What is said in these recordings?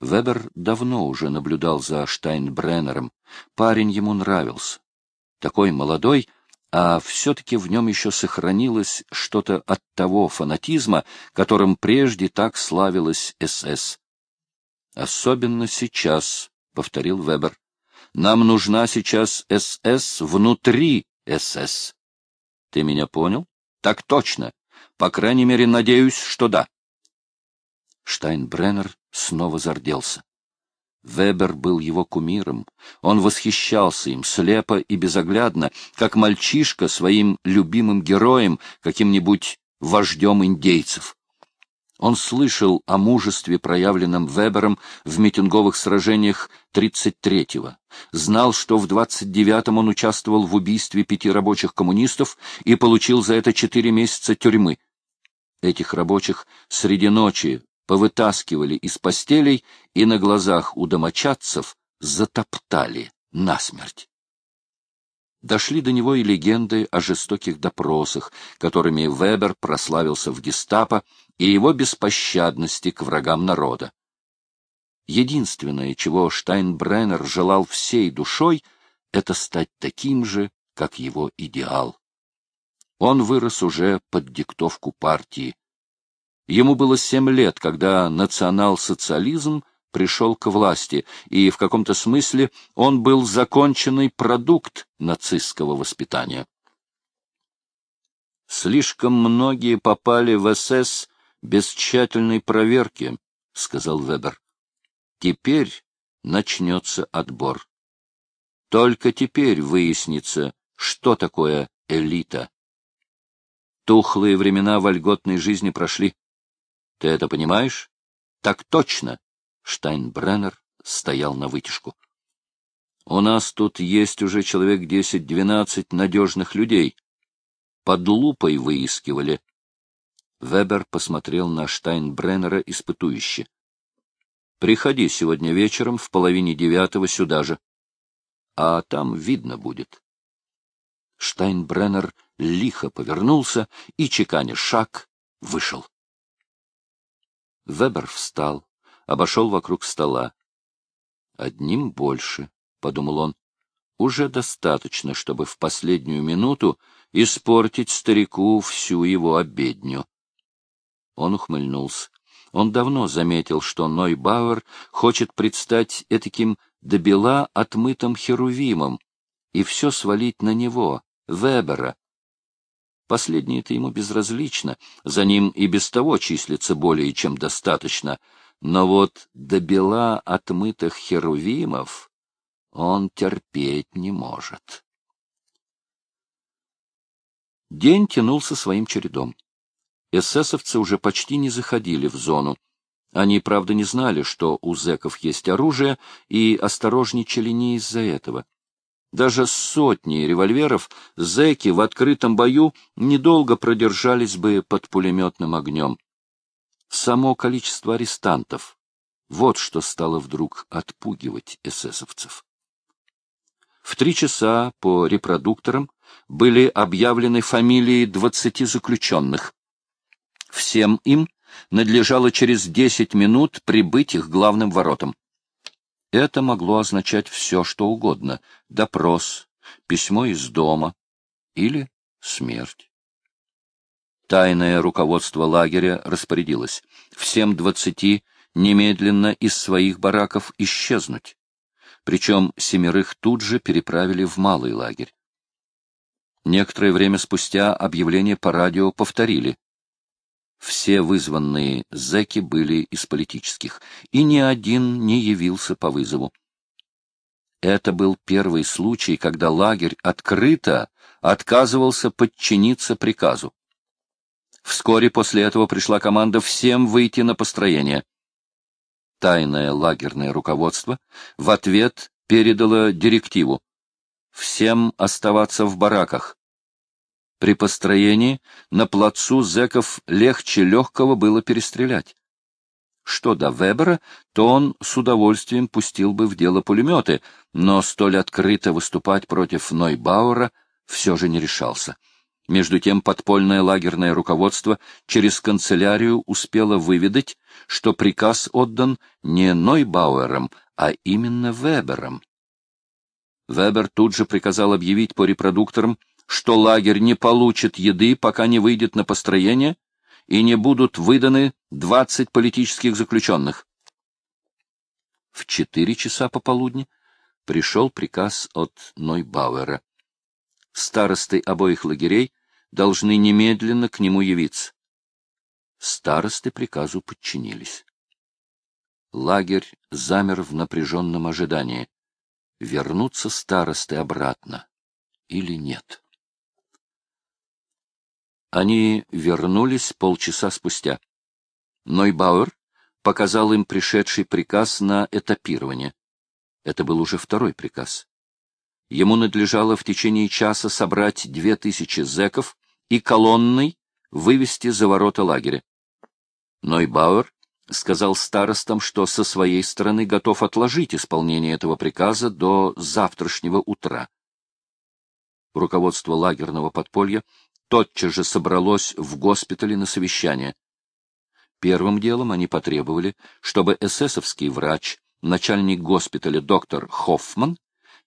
Вебер давно уже наблюдал за Штайнбреннером. Парень ему нравился. Такой молодой, а все-таки в нем еще сохранилось что-то от того фанатизма, которым прежде так славилась СС. «Особенно сейчас», — повторил Вебер. «Нам нужна сейчас СС внутри СС». «Ты меня понял?» «Так точно. По крайней мере, надеюсь, что да». Штайнбреннер снова зарделся. Вебер был его кумиром. Он восхищался им слепо и безоглядно, как мальчишка своим любимым героем, каким-нибудь вождем индейцев. Он слышал о мужестве, проявленном Вебером в митинговых сражениях 33-го, знал, что в 29-м он участвовал в убийстве пяти рабочих коммунистов и получил за это четыре месяца тюрьмы. Этих рабочих среди ночи повытаскивали из постелей и на глазах у домочадцев затоптали насмерть. Дошли до него и легенды о жестоких допросах, которыми Вебер прославился в гестапо, и его беспощадности к врагам народа. Единственное, чего Штайнбреннер желал всей душой, это стать таким же, как его идеал. Он вырос уже под диктовку партии, Ему было семь лет, когда национал-социализм пришел к власти, и в каком-то смысле он был законченный продукт нацистского воспитания. «Слишком многие попали в СС без тщательной проверки», — сказал Вебер. «Теперь начнется отбор. Только теперь выяснится, что такое элита. Тухлые времена вольготной жизни прошли. Ты это понимаешь? Так точно. Штайнбреннер стоял на вытяжку. У нас тут есть уже человек десять-двенадцать надежных людей. Под лупой выискивали. Вебер посмотрел на Штайнбреннера испытующе. Приходи сегодня вечером в половине девятого сюда же. А там видно будет. Штайнбреннер лихо повернулся и, чеканя шаг, вышел. Вебер встал, обошел вокруг стола. «Одним больше», — подумал он, — «уже достаточно, чтобы в последнюю минуту испортить старику всю его обедню». Он ухмыльнулся. Он давно заметил, что Нойбауэр хочет предстать этаким до бела отмытым херувимом и все свалить на него, Вебера, Последнее-то ему безразлично, за ним и без того числится более чем достаточно, но вот до бела отмытых херувимов он терпеть не может. День тянулся своим чередом. Эсэсовцы уже почти не заходили в зону. Они, правда, не знали, что у зэков есть оружие, и осторожничали не из-за этого. Даже с сотней револьверов зэки в открытом бою недолго продержались бы под пулеметным огнем. Само количество арестантов — вот что стало вдруг отпугивать эсэсовцев. В три часа по репродукторам были объявлены фамилии двадцати заключенных. Всем им надлежало через десять минут прибыть их главным воротам. Это могло означать все, что угодно — допрос, письмо из дома или смерть. Тайное руководство лагеря распорядилось всем двадцати немедленно из своих бараков исчезнуть. Причем семерых тут же переправили в малый лагерь. Некоторое время спустя объявление по радио повторили. Все вызванные зэки были из политических, и ни один не явился по вызову. Это был первый случай, когда лагерь открыто отказывался подчиниться приказу. Вскоре после этого пришла команда всем выйти на построение. Тайное лагерное руководство в ответ передало директиву всем оставаться в бараках, при построении на плацу зэков легче легкого было перестрелять. Что до Вебера, то он с удовольствием пустил бы в дело пулеметы, но столь открыто выступать против Нойбауэра все же не решался. Между тем подпольное лагерное руководство через канцелярию успело выведать, что приказ отдан не Нойбауэром, а именно Вебером. Вебер тут же приказал объявить по репродукторам, что лагерь не получит еды, пока не выйдет на построение, и не будут выданы 20 политических заключенных. В четыре часа пополудни пришел приказ от Нойбауэра старосты обоих лагерей должны немедленно к нему явиться. Старосты приказу подчинились. Лагерь замер в напряженном ожидании. Вернутся старосты обратно или нет? Они вернулись полчаса спустя. Нойбауэр показал им пришедший приказ на этапирование. Это был уже второй приказ. Ему надлежало в течение часа собрать две тысячи зэков и колонной вывести за ворота лагеря. Нойбауэр сказал старостам, что со своей стороны готов отложить исполнение этого приказа до завтрашнего утра. Руководство лагерного подполья тотчас же собралось в госпитале на совещание. Первым делом они потребовали, чтобы эсэсовский врач, начальник госпиталя доктор Хоффман,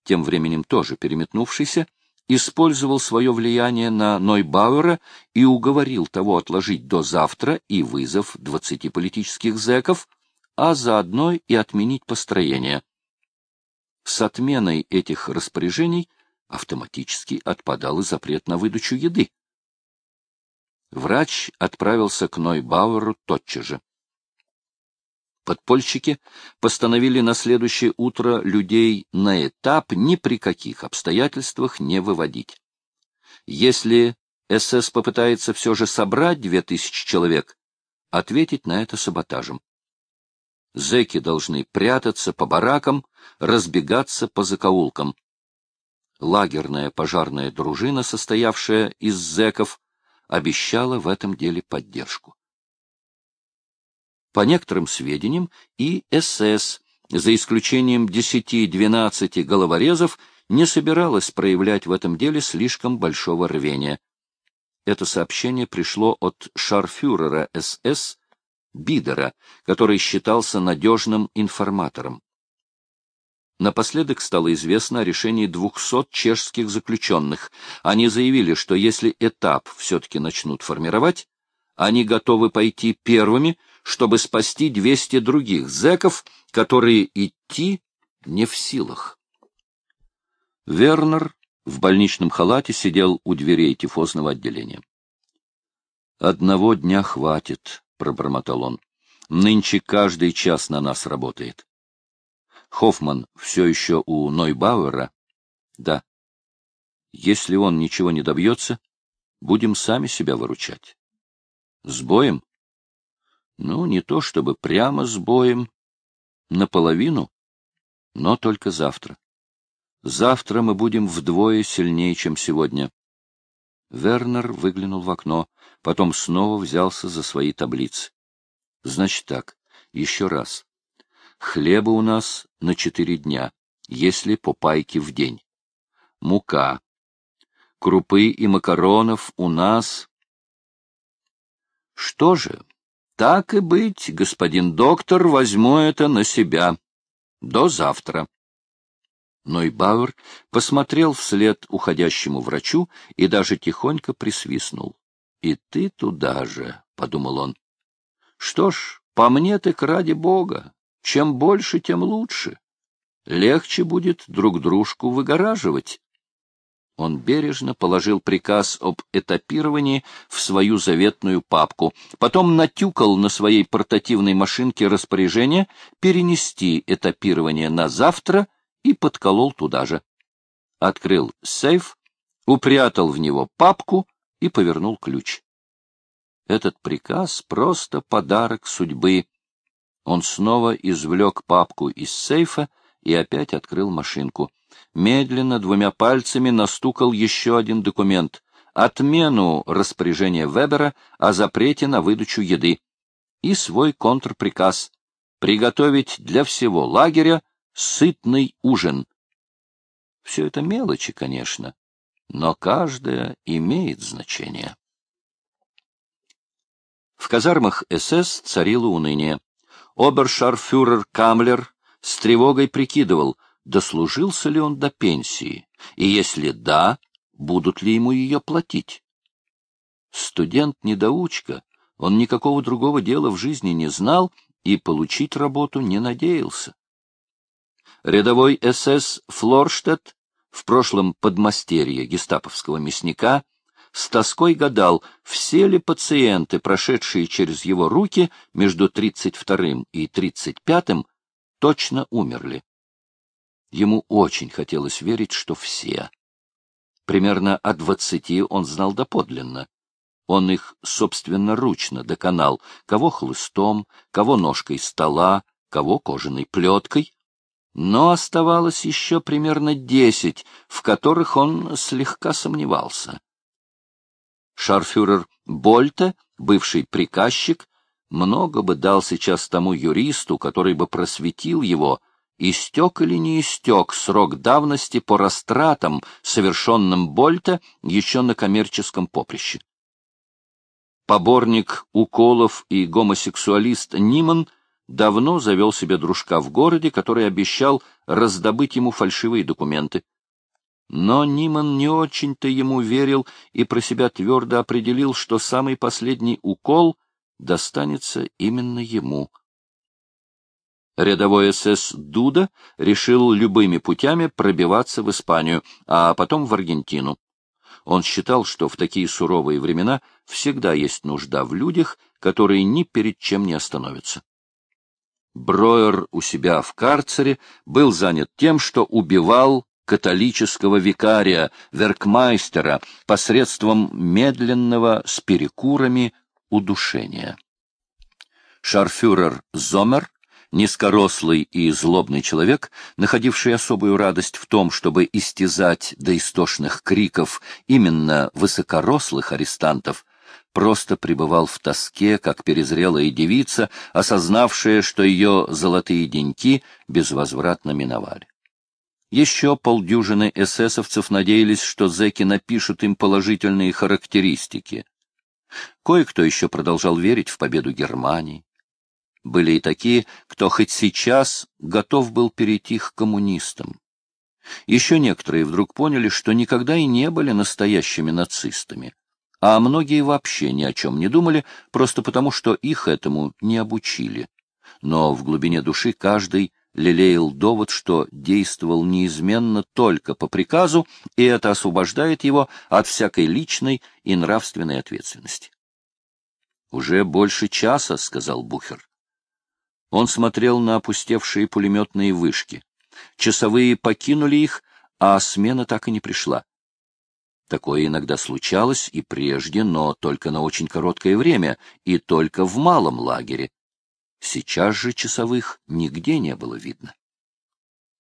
тем временем тоже переметнувшийся, использовал свое влияние на Нойбауэра и уговорил того отложить до завтра и вызов двадцати политических зэков, а заодно и отменить построение. С отменой этих распоряжений автоматически отпадал и запрет на выдачу еды. Врач отправился к Нойбауэру тотчас же. Подпольщики постановили на следующее утро людей на этап ни при каких обстоятельствах не выводить. Если СС попытается все же собрать две тысячи человек, ответить на это саботажем. Зеки должны прятаться по баракам, разбегаться по закоулкам. Лагерная пожарная дружина, состоявшая из зеков, обещала в этом деле поддержку. По некоторым сведениям, и СС, за исключением 10-12 головорезов, не собиралась проявлять в этом деле слишком большого рвения. Это сообщение пришло от шарфюрера СС Бидера, который считался надежным информатором. Напоследок стало известно о решении 200 чешских заключенных. Они заявили, что если этап все-таки начнут формировать, они готовы пойти первыми, чтобы спасти 200 других зэков, которые идти не в силах. Вернер в больничном халате сидел у дверей тифозного отделения. «Одного дня хватит», — пробормотал он. «Нынче каждый час на нас работает». Хоффман все еще у Нойбауэра? Да. Если он ничего не добьется, будем сами себя выручать. С боем? Ну, не то чтобы прямо с боем, наполовину, но только завтра. Завтра мы будем вдвое сильнее, чем сегодня. Вернер выглянул в окно, потом снова взялся за свои таблицы. Значит так, еще раз. Хлеба у нас на четыре дня, если по пайке в день. Мука. Крупы и макаронов у нас... Что же, так и быть, господин доктор, возьму это на себя. До завтра. Нойбауэр посмотрел вслед уходящему врачу и даже тихонько присвистнул. — И ты туда же, — подумал он. — Что ж, по мне так ради бога. Чем больше, тем лучше. Легче будет друг дружку выгораживать. Он бережно положил приказ об этапировании в свою заветную папку, потом натюкал на своей портативной машинке распоряжение перенести этапирование на завтра и подколол туда же. Открыл сейф, упрятал в него папку и повернул ключ. Этот приказ — просто подарок судьбы. Он снова извлек папку из сейфа и опять открыл машинку медленно двумя пальцами настукал еще один документ — отмену распоряжения Вебера о запрете на выдачу еды и свой контрприказ — приготовить для всего лагеря сытный ужин. Все это мелочи, конечно, но каждая имеет значение. В казармах СС царило уныние. Обершарфюрер Камлер с тревогой прикидывал, дослужился ли он до пенсии, и если да, будут ли ему ее платить. Студент-недоучка, он никакого другого дела в жизни не знал и получить работу не надеялся. Рядовой СС Флорштадт, в прошлом подмастерье гестаповского мясника, с тоской гадал, все ли пациенты, прошедшие через его руки между 32 и 35 точно умерли. Ему очень хотелось верить, что все. Примерно о двадцати он знал доподлинно. Он их собственноручно доконал, кого хлыстом, кого ножкой стола, кого кожаной плеткой. Но оставалось еще примерно десять, в которых он слегка сомневался. Шарфюрер Больте, бывший приказчик, много бы дал сейчас тому юристу, который бы просветил его, истек или не истек срок давности по растратам, совершенным Больте еще на коммерческом поприще. Поборник уколов и гомосексуалист Ниман давно завел себе дружка в городе, который обещал раздобыть ему фальшивые документы. Но Ниман не очень-то ему верил и про себя твердо определил, что самый последний укол достанется именно ему. Рядовой СС Дуда решил любыми путями пробиваться в Испанию, а потом в Аргентину. Он считал, что в такие суровые времена всегда есть нужда в людях, которые ни перед чем не остановятся. Броер у себя в карцере был занят тем, что убивал католического викария, веркмайстера, посредством медленного с перекурами удушения. Шарфюрер Зомер низкорослый и злобный человек, находивший особую радость в том, чтобы истязать до истошных криков именно высокорослых арестантов, просто пребывал в тоске, как перезрелая девица, осознавшая, что ее золотые деньки безвозвратно миновали. Еще полдюжины эсэсовцев надеялись, что зэки напишут им положительные характеристики. Кое-кто еще продолжал верить в победу Германии. Были и такие, кто хоть сейчас готов был перейти к коммунистам. Еще некоторые вдруг поняли, что никогда и не были настоящими нацистами, а многие вообще ни о чем не думали, просто потому, что их этому не обучили. Но в глубине души каждый лелеял довод, что действовал неизменно только по приказу, и это освобождает его от всякой личной и нравственной ответственности. «Уже больше часа», — сказал Бухер. Он смотрел на опустевшие пулеметные вышки. Часовые покинули их, а смена так и не пришла. Такое иногда случалось и прежде, но только на очень короткое время и только в малом лагере. Сейчас же часовых нигде не было видно.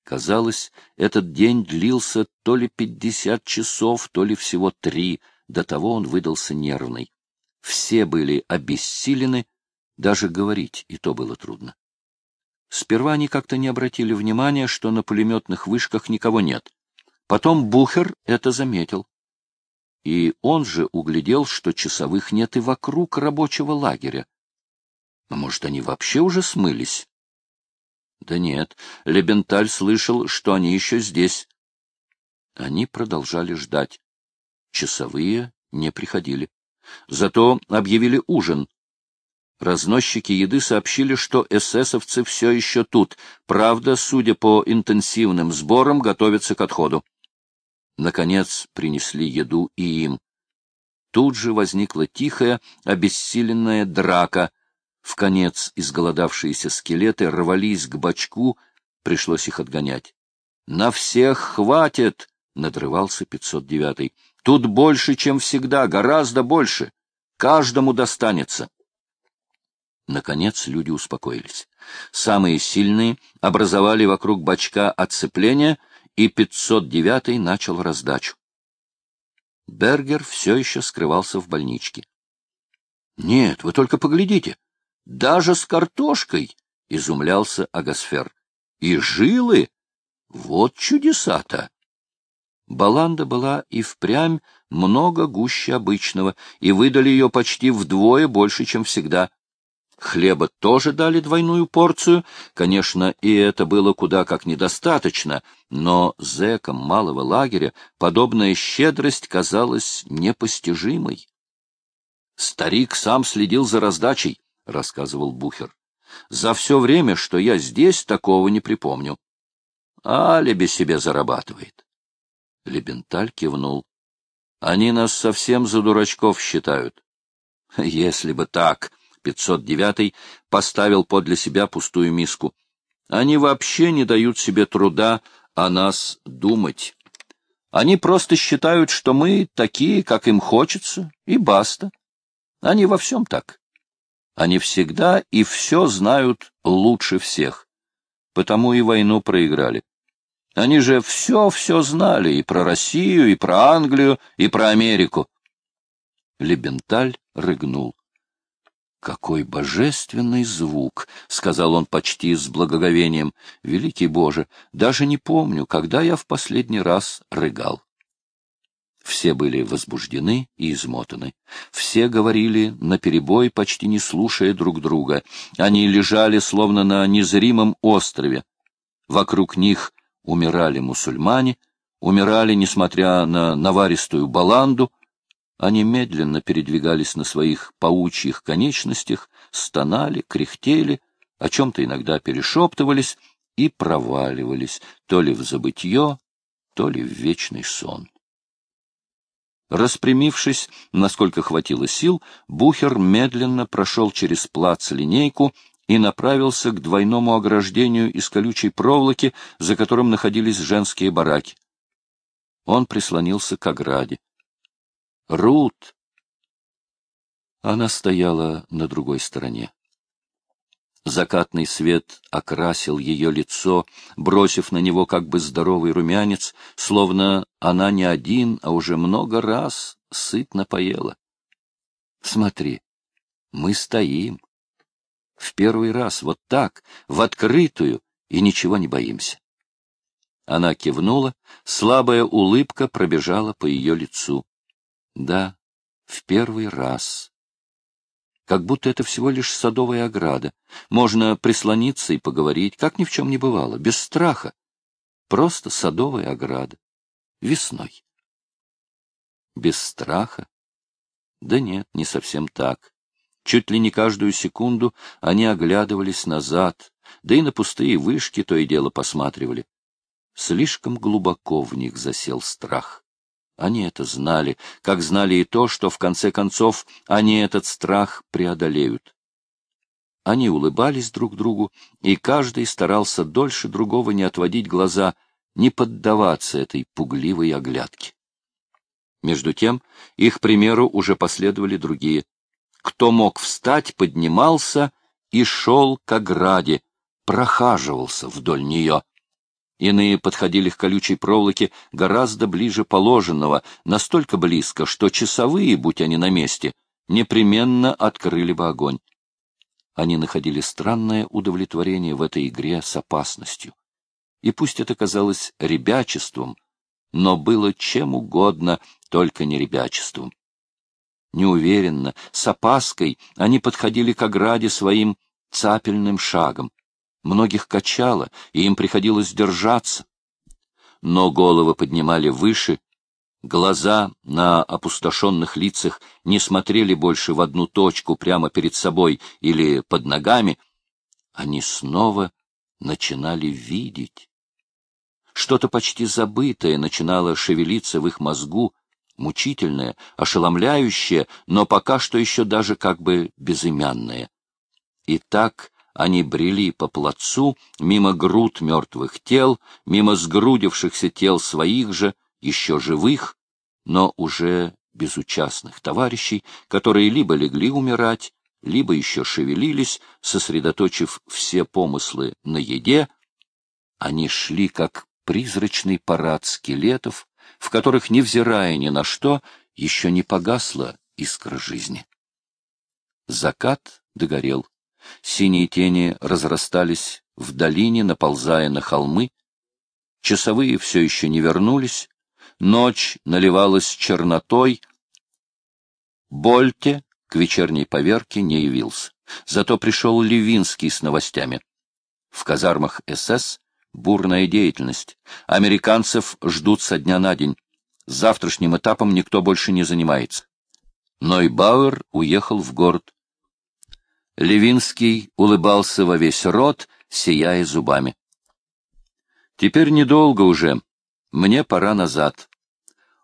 Казалось, этот день длился то ли пятьдесят часов, то ли всего три, до того он выдался нервный. Все были обессилены, даже говорить и то было трудно. Сперва они как-то не обратили внимания, что на пулеметных вышках никого нет. Потом Бухер это заметил. И он же углядел, что часовых нет и вокруг рабочего лагеря. А может, они вообще уже смылись? Да нет, Лебенталь слышал, что они еще здесь. Они продолжали ждать. Часовые не приходили. Зато объявили ужин. Разносчики еды сообщили, что эсэсовцы все еще тут, правда, судя по интенсивным сборам, готовятся к отходу. Наконец принесли еду и им. Тут же возникла тихая, обессиленная драка. В конец изголодавшиеся скелеты рвались к бачку, пришлось их отгонять. — На всех хватит! — надрывался 509-й. — Тут больше, чем всегда, гораздо больше. Каждому достанется. Наконец люди успокоились. Самые сильные образовали вокруг бачка отцепление, и 509-й начал раздачу. Бергер все еще скрывался в больничке. — Нет, вы только поглядите. Даже с картошкой, — изумлялся Агасфер. — И жилы? Вот чудеса-то! Баланда была и впрямь много гуще обычного, и выдали ее почти вдвое больше, чем всегда. Хлеба тоже дали двойную порцию, конечно, и это было куда как недостаточно, но зэкам малого лагеря подобная щедрость казалась непостижимой. «Старик сам следил за раздачей», — рассказывал Бухер. «За все время, что я здесь, такого не припомню. Алиби себе зарабатывает». Лебенталь кивнул. «Они нас совсем за дурачков считают». «Если бы так», 509 поставил подле себя пустую миску. Они вообще не дают себе труда о нас думать. Они просто считают, что мы такие, как им хочется, и баста. Они во всем так. Они всегда и все знают лучше всех. Потому и войну проиграли. Они же все-все знали и про Россию, и про Англию, и про Америку. Лебенталь рыгнул. «Какой божественный звук!» — сказал он почти с благоговением. «Великий Боже, даже не помню, когда я в последний раз рыгал». Все были возбуждены и измотаны. Все говорили наперебой, почти не слушая друг друга. Они лежали, словно на незримом острове. Вокруг них умирали мусульмане, умирали, несмотря на наваристую баланду, они медленно передвигались на своих паучьих конечностях, стонали, кряхтели, о чем-то иногда перешептывались и проваливались то ли в забытье, то ли в вечный сон. Распрямившись, насколько хватило сил, Бухер медленно прошел через плац линейку и направился к двойному ограждению из колючей проволоки, за которым находились женские бараки. Он прислонился к ограде. Рут!» Она стояла на другой стороне. Закатный свет окрасил ее лицо, бросив на него как бы здоровый румянец, словно она не один, а уже много раз сытно поела. «Смотри, мы стоим. В первый раз, вот так, в открытую, и ничего не боимся». Она кивнула, слабая улыбка пробежала по ее лицу. Да, в первый раз. Как будто это всего лишь садовая ограда. Можно прислониться и поговорить, как ни в чем не бывало, без страха. Просто садовая ограда. Весной. Без страха? Да нет, не совсем так. Чуть ли не каждую секунду они оглядывались назад, да и на пустые вышки то и дело посматривали. Слишком глубоко в них засел страх. Они это знали, как знали и то, что в конце концов они этот страх преодолеют. Они улыбались друг другу, и каждый старался дольше другого не отводить глаза, не поддаваться этой пугливой оглядке. Между тем, их примеру уже последовали другие. Кто мог встать, поднимался и шел к ограде, прохаживался вдоль нее. Иные подходили к колючей проволоке гораздо ближе положенного, настолько близко, что часовые, будь они на месте, непременно открыли бы огонь. Они находили странное удовлетворение в этой игре с опасностью. И пусть это казалось ребячеством, но было чем угодно, только не ребячеством. Неуверенно, с опаской они подходили к ограде своим цапельным шагом многих качало, и им приходилось держаться. Но головы поднимали выше, глаза на опустошенных лицах не смотрели больше в одну точку прямо перед собой или под ногами. Они снова начинали видеть. Что-то почти забытое начинало шевелиться в их мозгу, мучительное, ошеломляющее, но пока что еще даже как бы безымянное. И так они брели по плацу, мимо груд мертвых тел, мимо сгрудившихся тел своих же, еще живых, но уже безучастных товарищей, которые либо легли умирать, либо еще шевелились, сосредоточив все помыслы на еде. Они шли как призрачный парад скелетов, в которых, невзирая ни на что, еще не погасла искра жизни. Закат догорел. Синие тени разрастались в долине, наползая на холмы. Часовые все еще не вернулись, ночь наливалась чернотой. Больте к вечерней поверке не явился. Зато пришел Левинский с новостями. В казармах СС бурная деятельность. Американцев ждут со дня на день. Завтрашним этапом никто больше не занимается. Нойбауэр уехал в город. Левинский улыбался во весь рот, сияя зубами. Теперь недолго уже. Мне пора назад.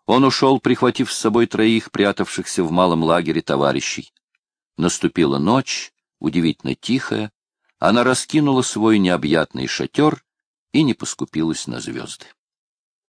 Он ушел, прихватив с собой троих прятавшихся в малом лагере товарищей. Наступила ночь, удивительно тихая. Она раскинула свой необъятный шатер и не поскупилась на звезды.